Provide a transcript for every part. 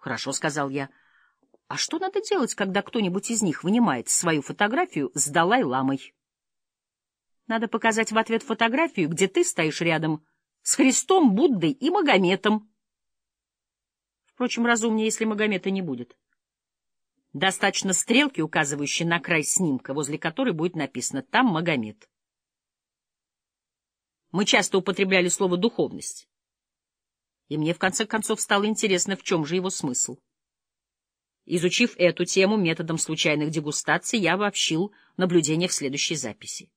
Хорошо, — сказал я. А что надо делать, когда кто-нибудь из них вынимает свою фотографию с Далай-ламой? Надо показать в ответ фотографию, где ты стоишь рядом с Христом, Буддой и Магометом. Впрочем, разумнее, если Магомета не будет. Достаточно стрелки, указывающей на край снимка, возле которой будет написано «Там Магомед». Мы часто употребляли слово «духовность». И мне, в конце концов, стало интересно, в чем же его смысл. Изучив эту тему методом случайных дегустаций, я обобщил наблюдение в следующей записи.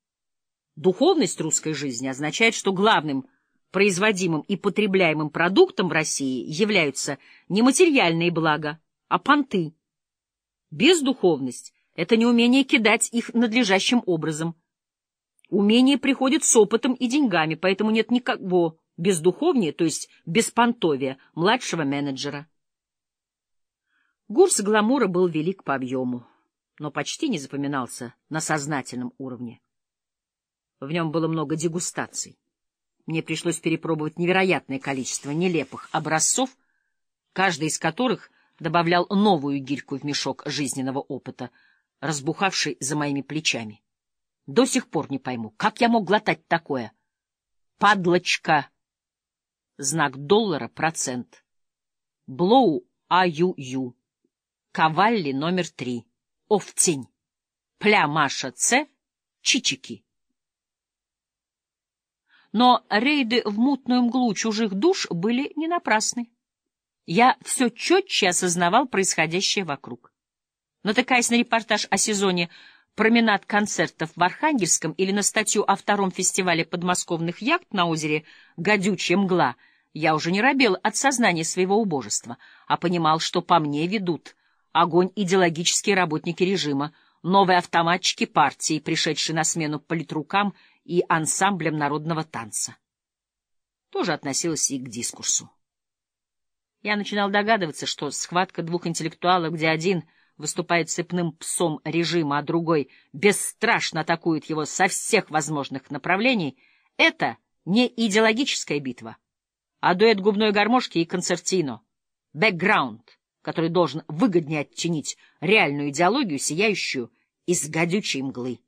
Духовность русской жизни означает, что главным производимым и потребляемым продуктом в России являются не материальные блага, а понты. Бездуховность — это неумение кидать их надлежащим образом. Умение приходит с опытом и деньгами, поэтому нет никакого бездуховнее, то есть беспонтовия, младшего менеджера. Гурс гламура был велик по объему, но почти не запоминался на сознательном уровне. В нем было много дегустаций. Мне пришлось перепробовать невероятное количество нелепых образцов, каждый из которых добавлял новую гирьку в мешок жизненного опыта, разбухавший за моими плечами. До сих пор не пойму, как я мог глотать такое? Падлочка! Знак доллара — процент. Блоу АЮЮ. Кавалли номер три. Овтень. Пля Маша Ц. Чичики. Но рейды в мутную мглу чужих душ были не напрасны. Я все четче осознавал происходящее вокруг. Натыкаясь на репортаж о сезоне променад концертов в Архангельском или на статью о втором фестивале подмосковных яхт на озере «Гадючая мгла», я уже не робел от сознания своего убожества, а понимал, что по мне ведут огонь идеологические работники режима, новые автоматчики партии, пришедшие на смену политрукам и ансамблем народного танца. Тоже относилось и к дискурсу. Я начинал догадываться, что схватка двух интеллектуалов, где один выступает цепным псом режима, а другой бесстрашно атакует его со всех возможных направлений, это не идеологическая битва, а дуэт губной гармошки и концертино, бэкграунд, который должен выгоднее оттенить реальную идеологию, сияющую из гадючей мглы.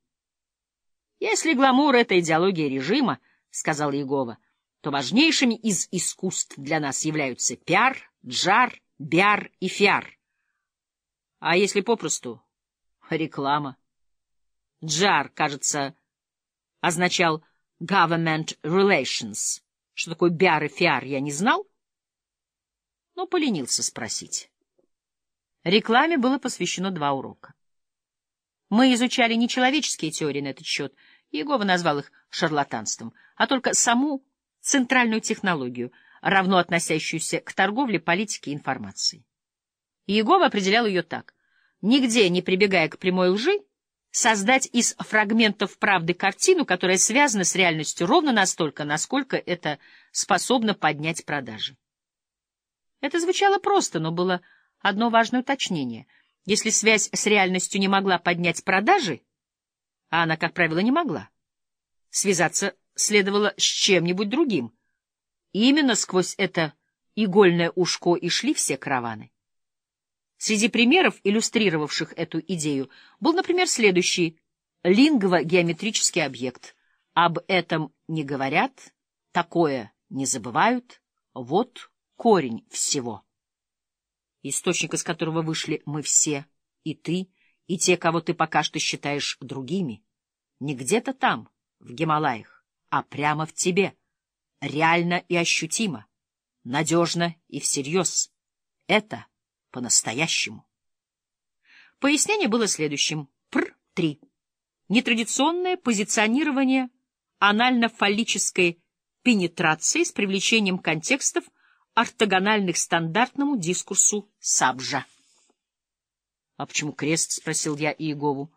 Если гламур — это идеология режима, — сказал Егова, — то важнейшими из искусств для нас являются пиар, джар, биар и фиар. А если попросту — реклама. Джар, кажется, означал government relations. Что такое биар и фиар, я не знал, но поленился спросить. Рекламе было посвящено два урока. Мы изучали не человеческие теории на этот счет — Иегова назвал их шарлатанством, а только саму центральную технологию, равно относящуюся к торговле, политике и информации. Иегова определял ее так. Нигде не прибегая к прямой лжи, создать из фрагментов правды картину, которая связана с реальностью ровно настолько, насколько это способно поднять продажи. Это звучало просто, но было одно важное уточнение. Если связь с реальностью не могла поднять продажи, а она, как правило, не могла. Связаться следовало с чем-нибудь другим. И именно сквозь это игольное ушко и шли все караваны. Среди примеров, иллюстрировавших эту идею, был, например, следующий лингово-геометрический объект. Об этом не говорят, такое не забывают, вот корень всего. Источник, из которого вышли мы все, и ты, и те, кого ты пока что считаешь другими, не где-то там, в Гималаях, а прямо в тебе, реально и ощутимо, надежно и всерьез. Это по-настоящему. Пояснение было следующим. Пр-3. Нетрадиционное позиционирование анально-фаллической пенетрации с привлечением контекстов, ортогональных стандартному дискурсу Сабжа. — А почему крест? — спросил я Иегову.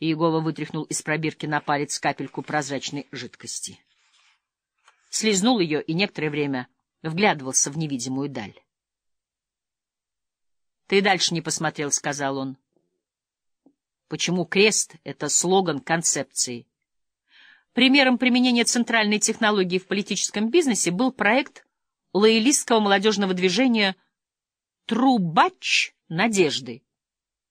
Иегова вытряхнул из пробирки на палец капельку прозрачной жидкости. Слизнул ее и некоторое время вглядывался в невидимую даль. — Ты дальше не посмотрел, — сказал он. — Почему крест — это слоган концепции? Примером применения центральной технологии в политическом бизнесе был проект лоялистского молодежного движения трубач надежды.